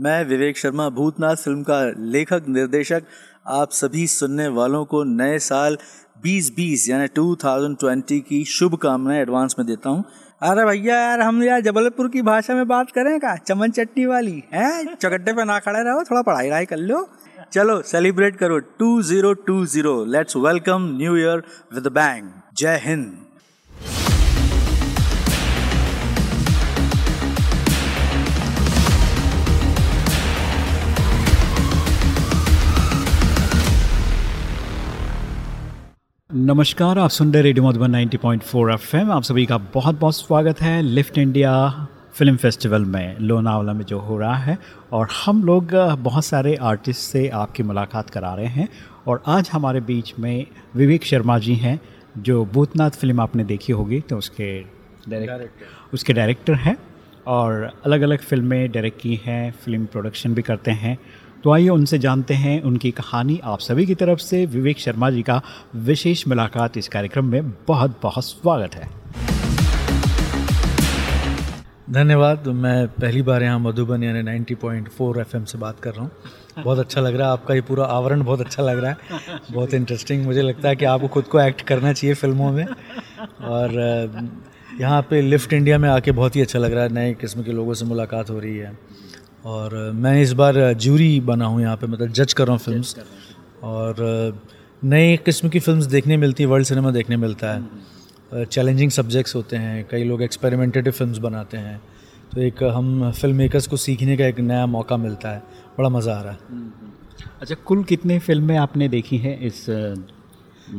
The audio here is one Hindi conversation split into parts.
मैं विवेक शर्मा, भूतनाथ फ़िल्म का लेखक, निर्देशक, आप सभी सुनने वालों को नए साल 2020 यानी 2020 की शुभकामनाएँ एडवांस में देता हूँ। अरे भैया, यार, हम यार जबलपुर की भाषा में बात करें का चमन चटनी वाली, है? चौकट्टे पे ना खड़े रहो, थोड़ा पढ़ाई वढ़ाई कर लो। चलो सेलिब्रेट करो 2020 let's welcome new year with bang जय हिंद। नमस्कार आप सुन रहे रेडियो मधुबन 90.4 पॉइंट आप सभी का बहुत बहुत स्वागत है लिफ्ट इंडिया फ़िल्म फेस्टिवल में लोनावाला में जो हो रहा है। और हम लोग बहुत सारे आर्टिस्ट से आपकी मुलाकात करा रहे हैं। और आज हमारे बीच में विवेक शर्मा जी हैं जो भूतनाथ फ़िल्म आपने देखी होगी तो उसके डायरेक्टर उसके डायरेक्टर हैं। और अलग अलग फ़िल्में डायरेक्ट की हैं फ़िल्म प्रोडक्शन भी करते हैं। तो आइए उनसे जानते हैं उनकी कहानी। आप सभी की तरफ़ से विवेक शर्मा जी का विशेष मुलाकात इस कार्यक्रम में बहुत बहुत स्वागत है। धन्यवाद। मैं पहली बार यहाँ मधुबन यानी 90.4 एफएम से बात कर रहा हूँ। बहुत अच्छा लग रहा है। आपका ये पूरा आवरण बहुत अच्छा लग रहा है। बहुत इंटरेस्टिंग मुझे लगता है कि आपको खुद को एक्ट करना चाहिए फ़िल्मों में। और यहाँ पे लिफ्ट इंडिया में आके बहुत ही अच्छा लग रहा है। नए किस्म के लोगों से मुलाकात हो रही है। और मैं इस बार ज्यूरी बना हूँ यहाँ पे मतलब जज कर रहा हूँ फिल्म्स और नए किस्म की फिल्म्स देखने मिलती है वर्ल्ड सिनेमा देखने मिलता है। चैलेंजिंग सब्जेक्ट्स होते हैं कई लोग एक्सपेरिमेंटेटिव फिल्म्स बनाते हैं। तो एक हम फ़िल्म मेकर्स को सीखने का एक नया मौका मिलता है बड़ा मज़ा आ रहा है। अच्छा कुल कितने फ़िल्में आपने देखी हैं इस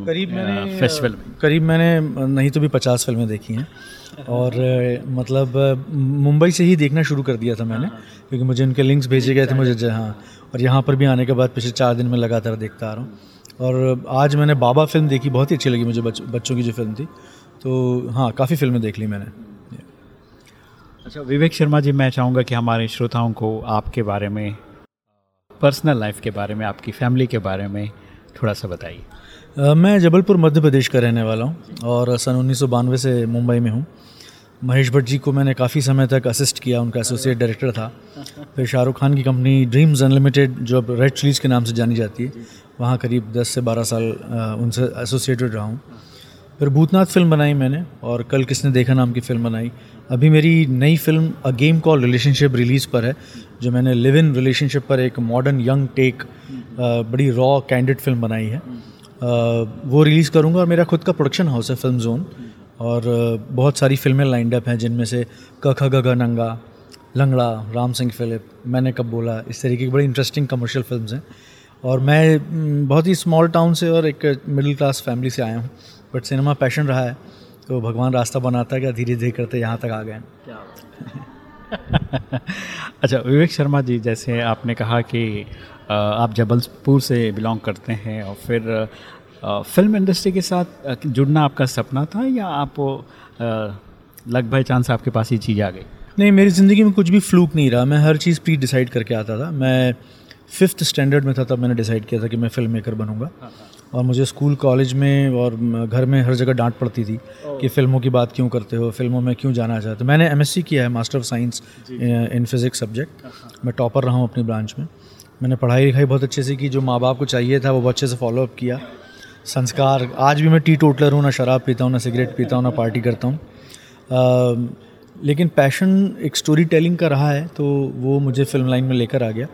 करीब मैंने फेस्टिवल में करीब मैंने नहीं तो भी पचास फ़िल्में देखी हैं। और मतलब मुंबई से ही देखना शुरू कर दिया था मैंने क्योंकि मुझे उनके लिंक्स भेजे गए थे मुझे हाँ और यहाँ पर भी आने के बाद पिछले चार दिन में लगातार देखता आ रहा हूँ। और आज मैंने बाबा फ़िल्म देखी बहुत ही अच्छी लगी मुझे बच, बच्चों की जो फ़िल्म थी। तो हाँ काफ़ी फ़िल्में देख ली मैंने। अच्छा विवेक शर्मा जी मैं चाहूँगा कि हमारे श्रोताओं को आपके बारे में पर्सनल लाइफ के बारे में आपकी फैमिली के बारे में थोड़ा सा बताइए। मैं जबलपुर मध्य प्रदेश का रहने वाला हूँ और सन उन्नीस सौ बानवे से मुंबई में हूँ। महेश भट्ट जी को मैंने काफ़ी समय तक असिस्ट किया, उनका एसोसिएट डायरेक्टर था। फिर शाहरुख खान की कंपनी ड्रीम्स अनलिमिटेड जो अब रेड चिलीज़ के नाम से जानी जाती है, वहाँ करीब 10 से 12 साल उनसे एसोसिएटेड रहा हूँ। फिर भूतनाथ फ़िल्म बनाई मैंने और कल किसने देखा नाम की फ़िल्म बनाई। अभी मेरी नई film a game call relationship release पर है, जो मैंने लिव इन रिलेशनशिप पर एक मॉडर्न यंग टेक बड़ी रॉ कैंडिड फ़िल्म बनाई है। वो रिलीज़ करूँगा और मेरा खुद का प्रोडक्शन हाउस है फ़िल्म जोन और बहुत सारी फ़िल्में लाइंड अप हैं जिनमें से क ख ग नंगा लंगड़ा राम सिंह फिलिप मैंने कब बोला इस तरीके की बड़ी इंटरेस्टिंग कमर्शियल फिल्म्स हैं। और मैं बहुत ही स्मॉल टाउन से और एक मिडिल क्लास फैमिली से आया हूँ बट सिनेमा पैशन रहा है तो भगवान रास्ता बनाता है क्या धीरे धीरे करते यहाँ तक आ गए अच्छा विवेक शर्मा जी जैसे आपने कहा कि आप जबलपुर से बिलोंग करते हैं और फिर फ़िल्म इंडस्ट्री के साथ जुड़ना आपका सपना था या आप लग चांस आपके पास ये चीज़ आ गई? नहीं मेरी ज़िंदगी में कुछ भी फ्लूक नहीं रहा। मैं हर चीज़ प्री डिसाइड करके आता था। मैं फिफ्थ स्टैंडर्ड में था तब मैंने डिसाइड किया था कि मैं फ़िल्म मेकर बनूँगा और मुझे स्कूल कॉलेज में और घर में हर जगह डांट पड़ती थी कि फ़िल्मों की बात क्यों करते हो? फ़िल्मों में क्यों जाना चाहते हो? मैंने एमएससी किया है master of science in physics subject मैं टॉपर रहा हूँ अपनी ब्रांच में। मैंने पढ़ाई लिखाई बहुत अच्छे से की, जो माँ बाप को चाहिए था, वो अच्छे से फॉलोअप किया। संस्कार, आज भी मैं टी टोटलर हूँ, ना शराब पीता हूँ, ना सिगरेट पीता हूँ, ना पार्टी करता हूँ। लेकिन पैशन एक स्टोरी टेलिंग का रहा है तो वो मुझे फ़िल्म लाइन में लेकर आ गया।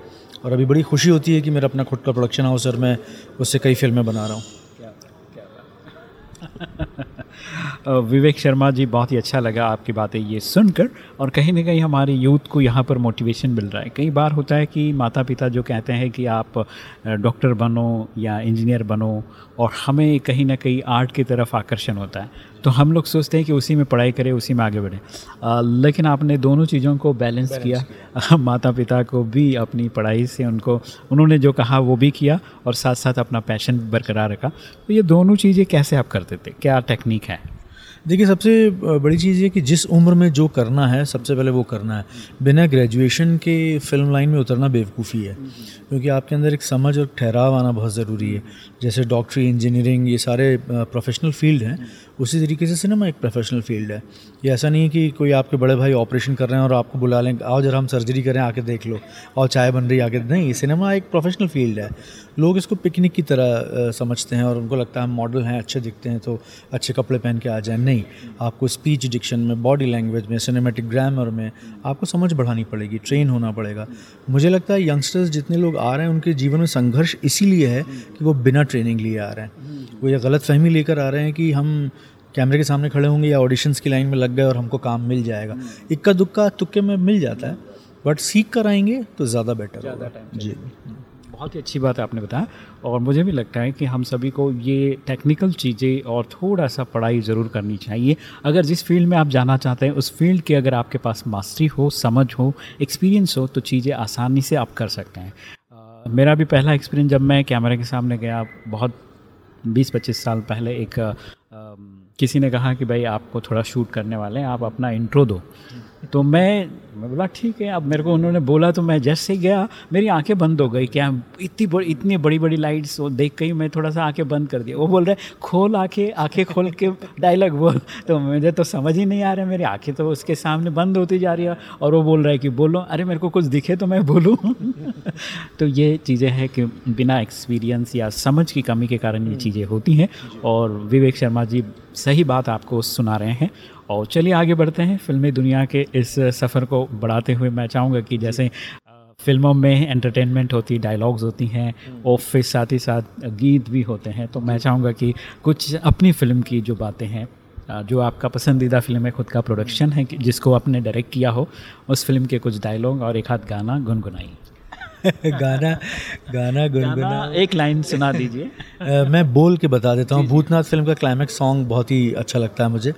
और अभी बड़ी खुशी होती है कि मेरा अपना खुद का प्रोडक्शन हाउस और मैं उससे कई फ़िल्में बना रहा हूँ। विवेक शर्मा जी बहुत ही अच्छा लगा आपकी बातें ये सुनकर और कहीं ना कहीं हमारे यूथ को यहाँ पर मोटिवेशन मिल रहा है। कई बार होता है कि माता पिता जो कहते हैं कि आप डॉक्टर बनो या इंजीनियर बनो और हमें कहीं ना कहीं आर्ट की तरफ़ आकर्षण होता है। तो हम लोग सोचते हैं कि उसी में पढ़ाई करें उसी में आगे बढ़ें। लेकिन आपने दोनों चीज़ों को बैलेंस, बैलेंस किया, किया। माता पिता को भी अपनी पढ़ाई से उनको उन्होंने जो कहा वो भी किया और साथ साथ अपना पैशन बरकरार रखा। तो ये दोनों चीज़ें कैसे आप करते थे? क्या टेक्निक है? देखिए, सबसे बड़ी चीज़ ये कि जिस उम्र में जो करना है, सबसे पहले वो करना है। बिना ग्रेजुएशन के फ़िल्म लाइन में उतरना बेवकूफ़ी है। क्योंकि आपके अंदर एक समझ और ठहराव आना बहुत ज़रूरी है। जैसे डॉक्टरी, इंजीनियरिंग ये सारे प्रोफेशनल फ़ील्ड हैं। उसी तरीके से सिनेमा एक प्रोफेशनल फ़ील्ड है। ये ऐसा नहीं है कि कोई आपके बड़े भाई ऑपरेशन कर रहे हैं और आपको बुला लें, आओ जरा हम सर्जरी करें, आके देख लो। और चाय बन रही आके नहीं सिनेमा एक प्रोफेशनल फ़ील्ड है। लोग इसको पिकनिक की तरह समझते हैं और उनको लगता है हम मॉडल हैं, अच्छे दिखते हैं तो अच्छे कपड़े पहन के आ जाएँ। नहीं, आपको स्पीच डिक्शन में बॉडी लैंग्वेज में सिनेमेटिक ग्रामर में आपको समझ बढ़ानी पड़ेगी ट्रेन होना पड़ेगा। मुझे लगता है यंगस्टर्स जितने लोग आ रहे हैं, उनके जीवन में संघर्ष इसीलिए है कि वो बिना ट्रेनिंग लिए आ रहे हैं। वो ये गलत फहमी लेकर आ रहे हैं कि हम कैमरे के सामने खड़े होंगे या ऑडिशंस की लाइन में लग गए और हमको काम मिल जाएगा। इक्का दुक्का तुक्के में मिल जाता है बट सीख कर आएँगे तो ज़्यादा बेटर होगा। जी। बहुत ही अच्छी बात है आपने बताया और मुझे भी लगता है कि हम सभी को ये टेक्निकल चीज़ें और थोड़ा सा पढ़ाई ज़रूर करनी चाहिए। अगर जिस फ़ील्ड में आप जाना चाहते हैं उस फ़ील्ड की अगर आपके पास मास्टरी हो समझ हो एक्सपीरियंस हो तो चीज़ें आसानी से आप कर सकते हैं। आ, मेरा भी पहला एक्सपीरियंस जब मैं कैमरे के सामने गया बहुत 20-25 साल पहले एक आ, किसी ने कहा कि भाई आपको थोड़ा शूट करने वाले हैं, आप अपना इंट्रो दो। तो मैं मैं बोला ठीक है। अब मेरे को उन्होंने बोला तो मैं जैसे ही गया मेरी आँखें बंद हो गई क्या इतनी बड़ी इतनी बड़ी बड़ी लाइट्स वो देख के ही मैं थोड़ा सा आँखें बंद कर दिया वो बोल रहे खोल आँखें आँखें खोल के डायलॉग बोल। तो मुझे तो समझ ही नहीं आ रहा मेरी आँखें तो उसके सामने बंद होती जा रही है और वो बोल रहा है कि बोलो। अरे मेरे को कुछ दिखे तो मैं बोलूँ। तो ये चीज़ें हैं कि बिना एक्सपीरियंस या समझ की कमी के कारण ये चीज़ें होती हैं। और विवेक शर्मा जी सही बात आपको सुना रहे हैं। और चलिए आगे बढ़ते हैं फिल्मी दुनिया के इस सफ़र को बढ़ाते हुए। मैं चाहूँगा कि जैसे फ़िल्मों में एंटरटेनमेंट होती डायलॉग्स होती हैं और फिर साथ ही साथ गीत भी होते हैं। तो मैं चाहूँगा कि कुछ अपनी फ़िल्म की जो बातें हैं जो आपका पसंदीदा फ़िल्म है खुद का प्रोडक्शन है जिसको आपने डायरेक्ट किया हो उस फ़िल्म के कुछ डायलॉग और एक हाथ गाना गुनगुनाई गाना गाना गुनगुना। एक लाइन सुना दीजिए। मैं बोल के बता देता हूँ भूतनाथ फ़िल्म का क्लाइमैक्स सॉन्ग बहुत ही अच्छा लगता है मुझे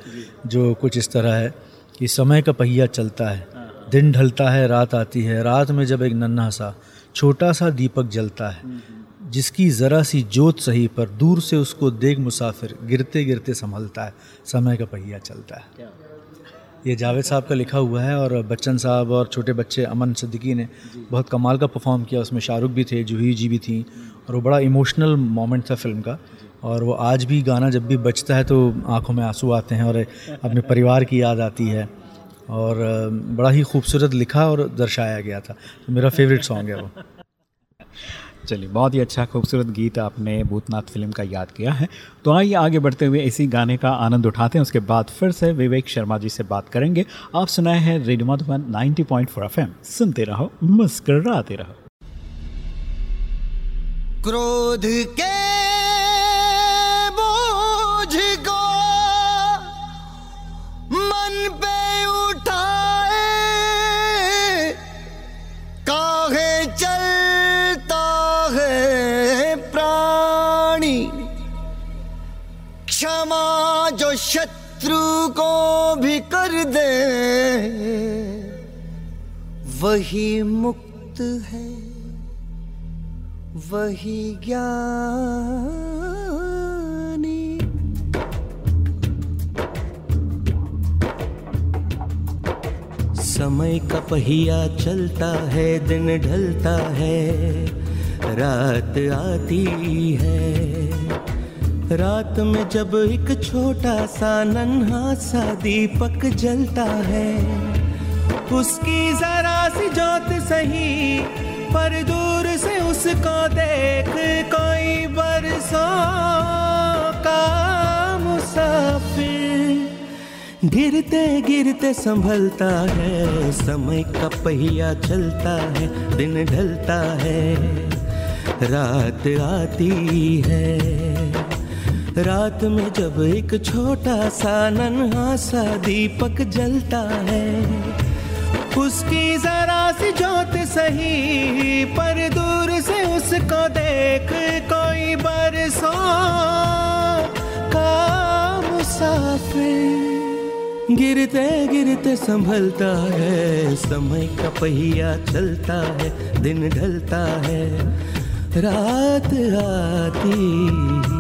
जो। कुछ इस तरह है कि समय का पहिया चलता है दिन ढलता है रात आती है रात में जब एक नन्हा सा छोटा सा दीपक जलता है। जिसकी ज़रा सी जोत सही पर दूर से उसको देख मुसाफिर गिरते गिरते संभलता है समय का पहिया चलता है। ये जावेद साहब का लिखा हुआ है और बच्चन साहब और छोटे बच्चे अमन सिद्दीकी ने बहुत कमाल का परफॉर्म किया उसमें शाहरुख भी थे जूही जी भी थी और वो बड़ा इमोशनल मोमेंट था फ़िल्म का। और वो आज भी गाना जब भी बजता है तो आँखों में आँसू आते हैं और अपने परिवार की याद आती है। और बड़ा ही खूबसूरत लिखा और दर्शाया गया था। तो मेरा फेवरेट सॉन्ग है वो। चलिए, बहुत ही अच्छा खूबसूरत गीत आपने भूतनाथ फ़िल्म का याद किया है। तो आइए आगे बढ़ते हुए इसी गाने का आनंद उठाते हैं, उसके बाद फिर से विवेक शर्मा जी से बात करेंगे। आप सुनाए हैं रेडियो मधुबन 90.4 पॉइंट सुनते रहो, मुस्कराते रहो। क्रोध के शत्रु को भी कर दे। वही मुक्त है, वही ज्ञानी। समय का पहिया चलता है, दिन ढलता है, रात आती है। रात में जब एक छोटा सा नन्हा सा दीपक जलता है, उसकी जरा सी जोत सही, पर दूर से उसको देख कोई बरसों का मुसाफिर। गिरते गिरते संभलता है, समय का पहिया चलता है, दिन ढलता है, रात आती है। रात में जब एक छोटा सा नन्हा सा दीपक जलता है, उसकी जरा सी जोत सही, पर दूर से उसको देख कोई बरसों का मुसाफिर गिरते गिरते संभलता है, समय का पहिया चलता है, दिन ढलता है, रात आती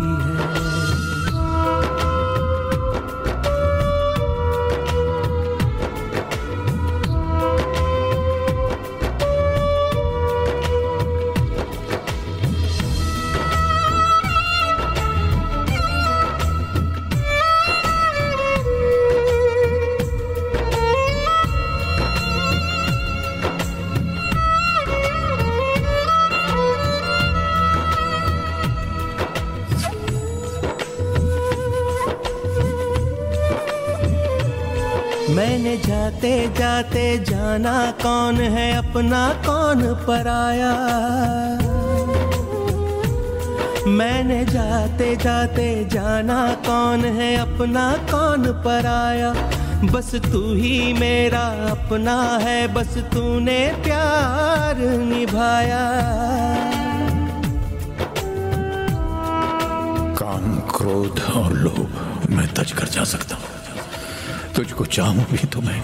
अपना कौन पराया? मैंने जाते जाते जाना कौन है, अपना कौन पराया? बस तू ही मेरा अपना है, बस तूने प्यार निभाया। काम, क्रोध और लोभ मैं तज कर जा सकता हूँ। तुझको चाहूँ भी तो मैं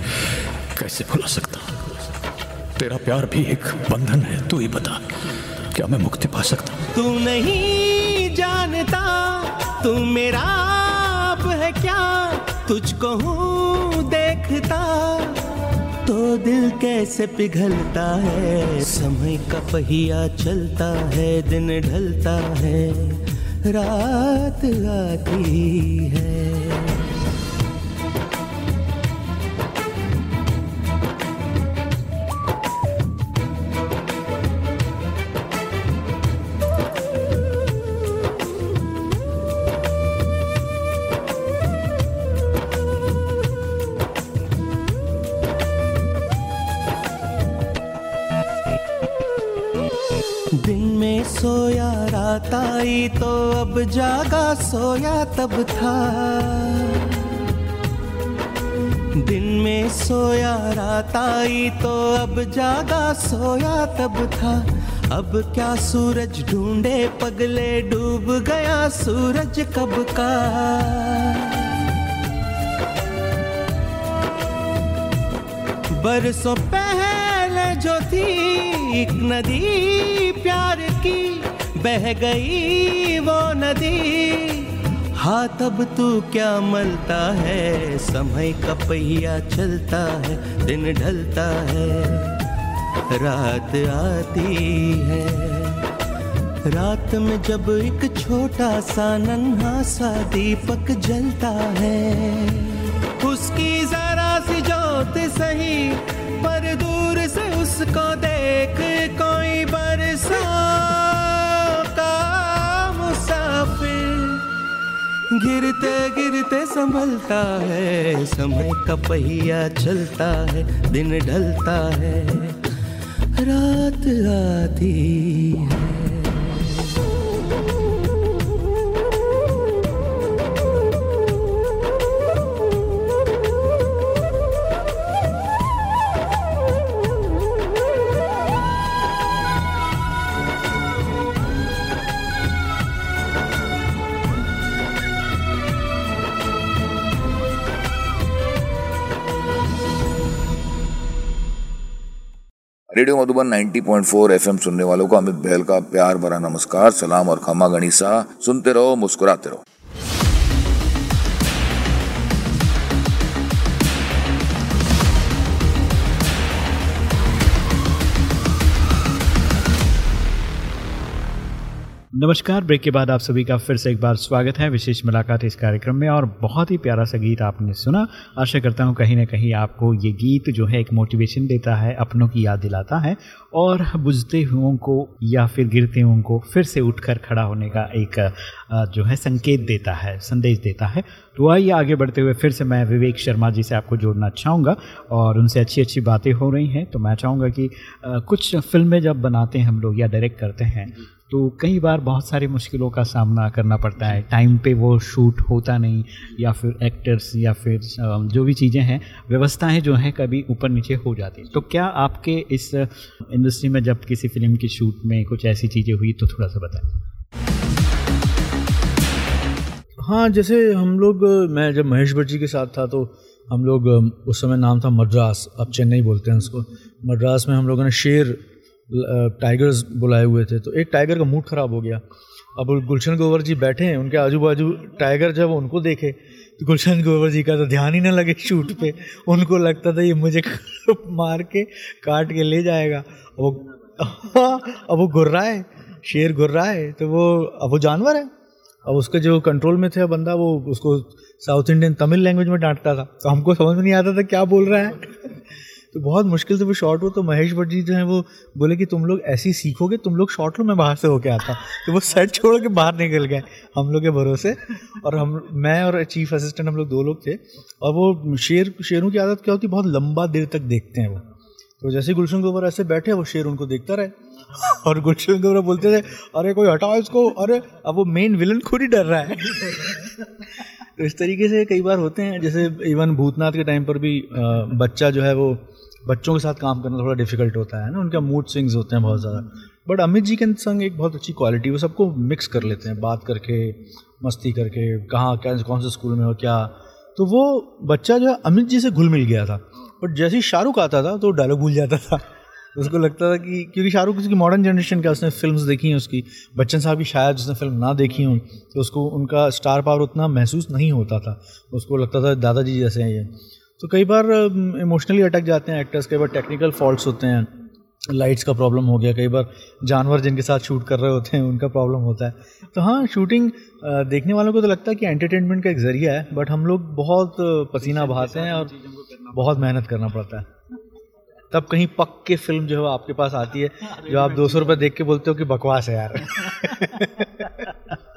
कैसे भुला सकता हूँ? तेरा प्यार भी एक बंधन है, तू ही बता। क्या मैं मुक्ति पा सकता हूँ? तू नहीं जानता, तू मेरा आप है क्या? तुझको हूँ देखता तो दिल कैसे पिघलता है? समय का पहिया चलता है, दिन ढलता है, रात आती है। तो अब जागा सोया तब था। दिन में सोया, रात आई तो अब जागा सोया तब था। अब क्या सूरज ढूंढे, पगले डूब गया सूरज कब का? बरसों पहले जो थी एक नदी प्यार की बह गई वो नदी। हाँ तब तू क्या मलता है? समय का पहिया चलता है, दिन ढलता है। रात आती है। रात में जब एक छोटा सा नन्हा सा दीपक जलता है, उसकी जरा सी जोत सही पर दूर से उसको देख कोई बरसों का मुसाफिर। गिरते गिरते संभलता है, समय का पहिया चलता है, दिन ढलता है, रात आती है। रेडियो मधुबन 90.4 एफएम सुनने वालों को अमित बहल का प्यार भरा नमस्कार, सलाम और खमा गणिसा। सुनते रहो, मुस्कुराते रहो। नमस्कार, ब्रेक के बाद आप सभी का फिर से एक बार स्वागत है। विशेष मुलाकात इस कार्यक्रम में और बहुत ही प्यारा सा गीत आपने सुना। आशा करता हूँ कहीं ना कहीं आपको ये गीत जो है एक मोटिवेशन देता है, अपनों की याद दिलाता है और बुझते हुओं को या फिर गिरते हुओं को फिर से उठकर खड़ा होने का एक जो है संकेत देता है, संदेश देता है। तो आइए आगे बढ़ते हुए फिर से मैं विवेक शर्मा जी से आपको जोड़ना चाहूँगा और उनसे अच्छी अच्छी बातें हो रही हैं। तो मैं चाहूँगा कि कुछ फ़िल्में जब बनाते हैं हम लोग या डायरेक्ट करते हैं तो कई बार बहुत सारी मुश्किलों का सामना करना पड़ता है। टाइम पे वो शूट होता नहीं, या फिर एक्टर्स, या फिर जो भी चीज़ें हैं, व्यवस्थाएँ जो हैं कभी ऊपर नीचे हो जाती तो क्या आपके इस इंडस्ट्री में जब किसी फ़िल्म की शूट में कुछ ऐसी चीज़ें हुई तो थोड़ा सा बताएँ। हाँ जैसे हम लोग, मैं जब महेश भट्ट जी के साथ था तो हम लोग उस समय नाम था मद्रास अब चेन्नई बोलते हैं उसको। मद्रास में हम लोगों ने शेर टाइगर्स बुलाए हुए थे। तो एक टाइगर का मूड ख़राब हो गया। अब गुलशन गोवर जी बैठे हैं, उनके आजू बाजू टाइगर जब उनको देखे तो गुलशन गोवर जी का तो ध्यान ही ना लगे शूट पे। उनको लगता था, ये मुझे मार के काट के ले जाएगा। वो अब वो घुर रहा है, शेर घुर रहा है तो वो, अब वो जानवर है। अब उसके जो कंट्रोल में थे बंदा वो, उसको साउथ इंडियन तमिल लैंग्वेज में डांटता था। तो हमको समझ में नहीं आता था, क्या बोल रहा है। तो बहुत मुश्किल से वो शॉट हो तो महेश भट्ट जी जो है वो बोले कि तुम लोग ऐसे सीखोगे, तुम लोग शॉट लो, मैं बाहर से होके आता तो वो सेट छोड़ के बाहर निकल गए हम लोग के भरोसे। और हम, मैं और चीफ असिस्टेंट हम लोग दो लोग थे। और वो शेर, शेरों की आदत क्या होती है बहुत लंबा देर तक देखते हैं वो। तो जैसे गुलशन ऊपर ऐसे बैठे, वो शेर उनको देखता रहे। और गुलशन ऊपर बोलते थे, अरे, कोई हटाओ इसको, अरे, अब वो मेन विलन खुद ही डर रहा है। तो इस तरीके से कई बार होते हैं। जैसे इवन भूतनाथ के टाइम पर भी बच्चा जो है वो बच्चों के साथ काम करना थोड़ा डिफ़िकल्ट होता है ना, उनका मूड स्विंग्स होते हैं बहुत ज़्यादा। बट अमित जी के संग एक बहुत अच्छी क्वालिटी वो सबको मिक्स कर लेते हैं, बात करके, मस्ती करके, कहाँ, क्या, कौन से स्कूल में हो, क्या। तो वो बच्चा जो अमित जी से घुल मिल गया था। बट जैसे ही शाहरुख आता था तो डायलॉग भूल जाता था। उसको लगता था कि, क्योंकि शाहरुख उसकी मॉडर्न जनरेशन का, उसने फिल्म्स देखी हैं उसकी। बच्चन साहब की शायद उसने फ़िल्म ना देखी हूँ तो उसको उनका स्टार पावर उतना महसूस नहीं होता था। उसको लगता था, दादाजी जैसे हैं ये। तो कई बार इमोशनली अटक जाते हैं एक्टर्स कई बार टेक्निकल फॉल्ट्स होते हैं। लाइट्स का प्रॉब्लम हो गया कई बार जानवर जिनके साथ शूट कर रहे होते हैं उनका प्रॉब्लम होता है। तो हाँ शूटिंग देखने वालों को तो लगता है कि एंटरटेनमेंट का एक ज़रिया है बट हम लोग बहुत पसीना बहाते हैं और बहुत मेहनत करना पड़ता है। तब कहीं पक के फ़िल्म जो है आपके पास आती है जो आप दो सौ रुपये देख के बोलते हो कि बकवास है यार।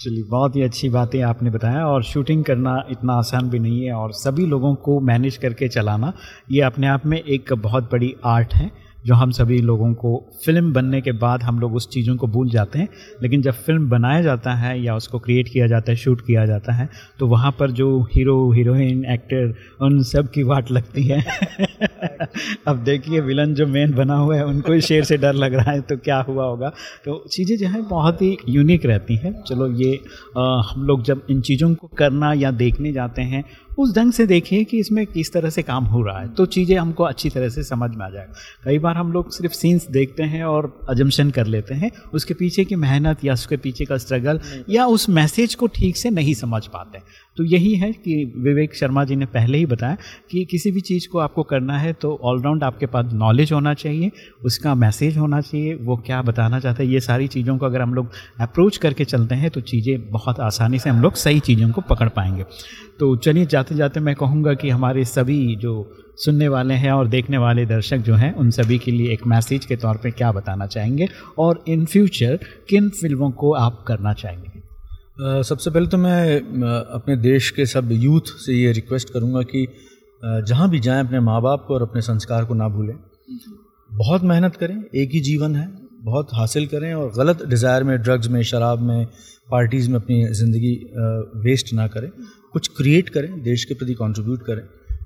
चलिए, बहुत ही अच्छी बातें आपने बताया और शूटिंग करना इतना आसान भी नहीं है और सभी लोगों को मैनेज करके चलाना, ये अपने आप में एक बहुत बड़ी आर्ट है। जो हम सभी लोगों को फ़िल्म बनने के बाद हम लोग उस चीज़ों को भूल जाते हैं लेकिन जब फ़िल्म बनाया जाता है या उसको क्रिएट किया जाता है शूट किया जाता है तो वहाँ पर जो हीरो हीरोइन एक्टर उन सब की वाट लगती है। अब देखिए विलन जो मेन बना हुआ है उनको ही शेर से डर लग रहा है तो क्या हुआ होगा? तो चीज़ें जो है बहुत ही यूनिक रहती हैं। चलो ये आ, हम लोग जब इन चीज़ों को करना या देखने जाते हैं उस ढंग से देखिए कि इसमें किस तरह से काम हो रहा है। तो चीज़ें हमको अच्छी तरह से समझ में आ जाएगा। कई बार हम लोग सिर्फ़ सीन्स देखते हैं और अजम्पन कर लेते हैं उसके पीछे की मेहनत या उसके पीछे का स्ट्रगल या उस मैसेज को ठीक से नहीं समझ पाते। तो यही है कि विवेक शर्मा जी ने पहले ही बताया कि किसी भी चीज़ को आपको करना है तो ऑलराउंड आपके पास नॉलेज होना चाहिए, उसका मैसेज होना चाहिए, वो क्या बताना चाहता है, ये सारी चीज़ों को अगर हम लोग अप्रोच करके चलते हैं तो चीज़ें बहुत आसानी से हम लोग सही चीज़ों को पकड़ पाएँगे। तो चलिए जाते जाते मैं कहूँगा कि हमारे सभी जो सुनने वाले हैं और देखने वाले दर्शक जो हैं, उन सभी के लिए एक मैसेज के तौर पे क्या बताना चाहेंगे और इन फ्यूचर किन फ़िल्मों को आप करना चाहेंगे? सबसे पहले तो मैं अपने देश के सब यूथ से ये रिक्वेस्ट करूँगा कि जहाँ भी जाएँ अपने माँ बाप को और अपने संस्कार को ना भूलें। बहुत मेहनत करें, एक ही जीवन है, बहुत हासिल करें और गलत डिज़ायर में ड्रग्स में, शराब में पार्टीज़ में अपनी ज़िंदगी वेस्ट ना करें। कुछ क्रिएट करें, देश के प्रति कंट्रीब्यूट करें।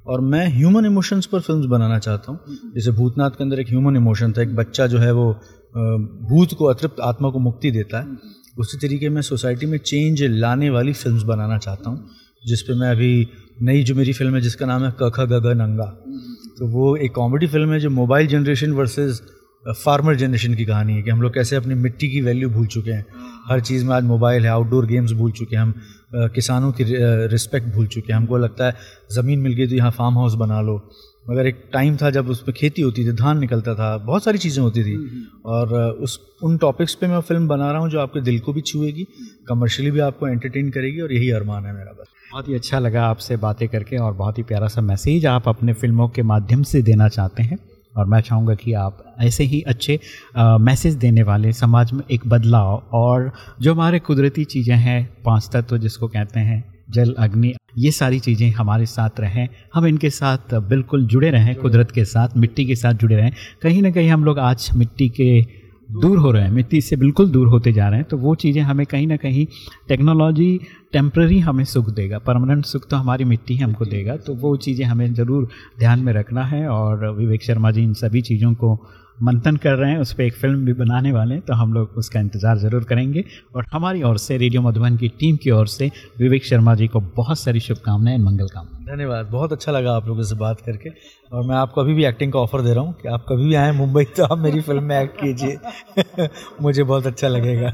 और मैं ह्यूमन इमोशंस पर फिल्म्स बनाना चाहता हूँ। जैसे भूतनाथ के अंदर एक ह्यूमन इमोशन था, एक बच्चा जो है वो भूत को, अतृप्त आत्मा को मुक्ति देता है। उसी तरीके मैं सोसाइटी में चेंज लाने वाली फिल्म्स बनाना चाहता हूँ जिस पे मैं अभी नई जो मेरी फ़िल्म है, जिसका नाम है कख गग नंगा। तो वो एक कॉमेडी फ़िल्म है जो mobile generation versus farmer generation की कहानी है कि हम लोग कैसे अपनी मिट्टी की वैल्यू भूल चुके हैं। हर चीज़ में आज मोबाइल है आउटडोर गेम्स भूल चुके हैं हम किसानों की रिस्पेक्ट भूल चुके हैं। हमको लगता है, ज़मीन मिल गई तो यहाँ फार्म हाउस बना लो। मगर एक टाइम था जब उसमें खेती होती थी धान निकलता था बहुत सारी चीज़ें होती थी। और उस उन टॉपिक्स पे मैं फ़िल्म बना रहा हूँ जो आपके दिल को भी छुएगी कमर्शियली भी आपको एंटरटेन करेगी और यही अरमान है मेरा बस। बहुत ही अच्छा लगा आपसे बातें करके और बहुत ही प्यारा सा मैसेज आप अपने फ़िल्मों के माध्यम से देना चाहते हैं। और मैं चाहूँगा कि आप ऐसे ही अच्छे मैसेज देने वाले समाज में एक बदलाव और जो हमारे कुदरती चीज़ें हैं पाँच तत्व जिसको कहते हैं जल अग्नि ये सारी चीज़ें हमारे साथ रहें। हम इनके साथ बिल्कुल जुड़े रहें कुदरत के साथ मिट्टी के साथ जुड़े रहें। कहीं ना कहीं हम लोग आज मिट्टी के दूर हो रहे हैं मिट्टी से बिल्कुल दूर होते जा रहे हैं तो वो चीज़ें हमें कहीं ना कहीं टेक्नोलॉजी टेम्प्ररी हमें सुख देगा। परमानेंट सुख तो हमारी मिट्टी ही हमको देगा तो वो चीज़ें हमें ज़रूर ध्यान में रखना है और विवेक शर्मा जी इन सभी चीज़ों को मंथन कर रहे हैं उस पर एक फ़िल्म भी बनाने वाले हैं तो हम लोग उसका इंतज़ार ज़रूर करेंगे। और हमारी ओर से रेडियो मधुबन की टीम की ओर से विवेक शर्मा जी को बहुत सारी शुभकामनाएँ मंगल कामनाएँ। धन्यवाद बहुत अच्छा लगा आप लोगों से बात करके। और मैं आपको अभी भी एक्टिंग का ऑफ़र दे रहा हूँ कि आप कभी भी आएँ मुंबई तो आप मेरी फ़िल्म में एक्ट कीजिए। मुझे बहुत अच्छा लगेगा।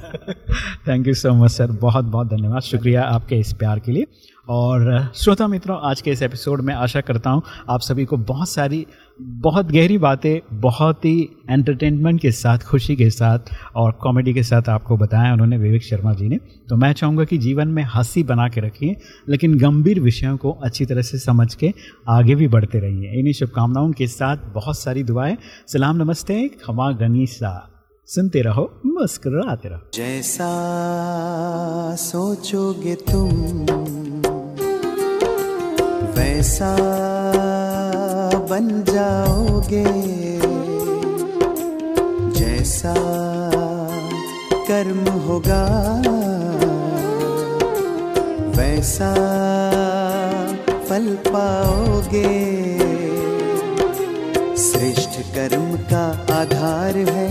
Thank you so much sir बहुत बहुत धन्यवाद। शुक्रिया आपके इस प्यार के लिए। और श्रोता मित्रों, आज के इस एपिसोड में आशा करता हूँ आप सभी को बहुत सारी, बहुत गहरी बातें, बहुत ही एंटरटेनमेंट के साथ, खुशी के साथ और कॉमेडी के साथ आपको बताया उन्होंने विवेक शर्मा जी ने। तो मैं चाहूँगा कि जीवन में हँसी बना के रखिए, लेकिन गंभीर विषयों को अच्छी तरह से समझ के आगे भी बढ़ते रहिए। इन्हीं शुभकामनाओं के साथ बहुत सारी दुआएँ। सलाम, नमस्ते, खमा गनीसा। सुनते रहो, मुस्कुराते रहो। जैसा सोचोगे तुम वैसा बन जाओगे। जैसा कर्म होगा, वैसा फल पाओगे। श्रेष्ठ कर्म का आधार है,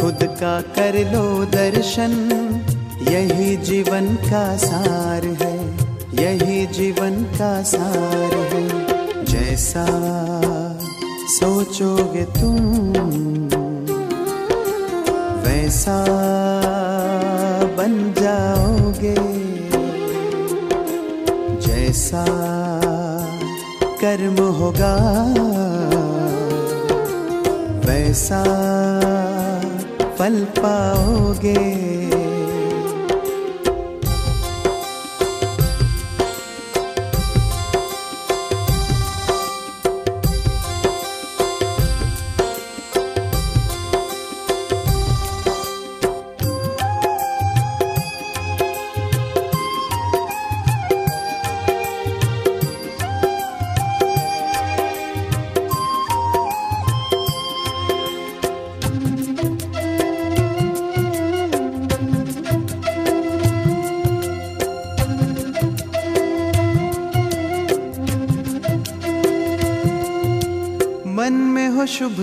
खुद का कर लो दर्शन, यही जीवन का सार है। यही जीवन का सार है। जैसा सोचोगे तुम, वैसा बन जाओगे। जैसा कर्म होगा, वैसा फल पाओगे।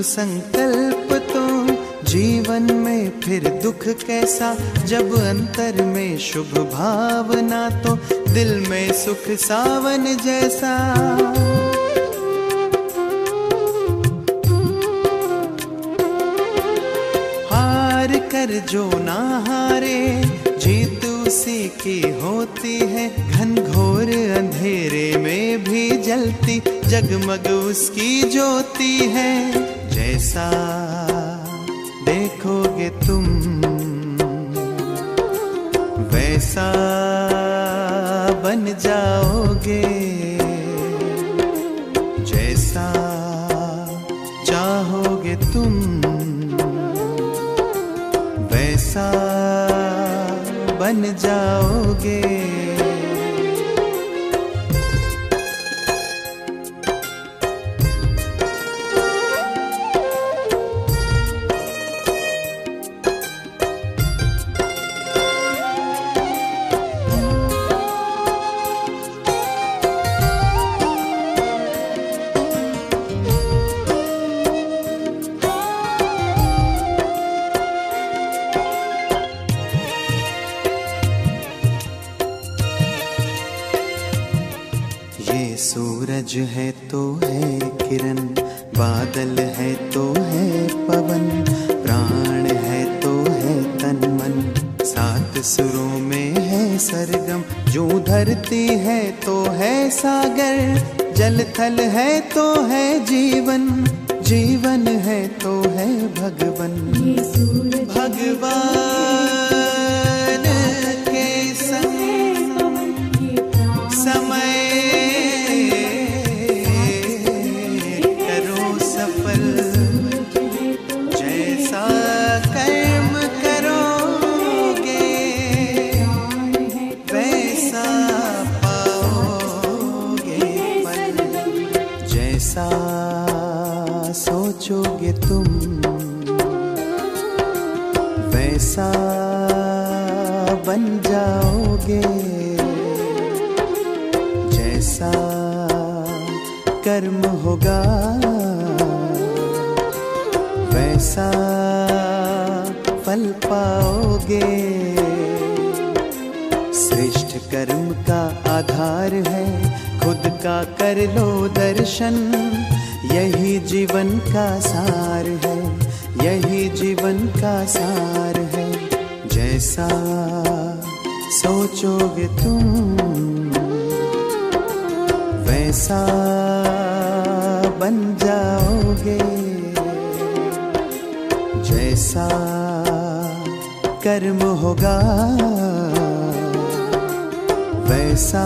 संकल्प तो जीवन में फिर दुख कैसा? जब अंतर में शुभ भावना तो दिल में सुख सावन जैसा। हार कर जो ना हारे, जीत उसी की होती है। घनघोर अंधेरे में भी जलती, जगमग उसकी ज्योति है। जैसा देखोगे तुम वैसा बन जाओगे। जैसा चाहोगे तुम वैसा बन जाओगे। सूरज है तो है किरण बादल है तो है पवन प्राण है तो है तन मन सात सुरों में है सरगम जो धरती है तो है सागर। जल थल है तो है जीवन जीवन है तो है भगवन। भगवान। जैसा सोचोगे तुम। वैसा बन जाओगे। जैसा कर्म होगा। वैसा फल पाओगे। श्रेष्ठ कर्म का आधार है। कर लो दर्शन। यही जीवन का सार है, यही जीवन का सार है। जैसा सोचोगे तुम, वैसा बन जाओगे। जैसा कर्म होगा, वैसा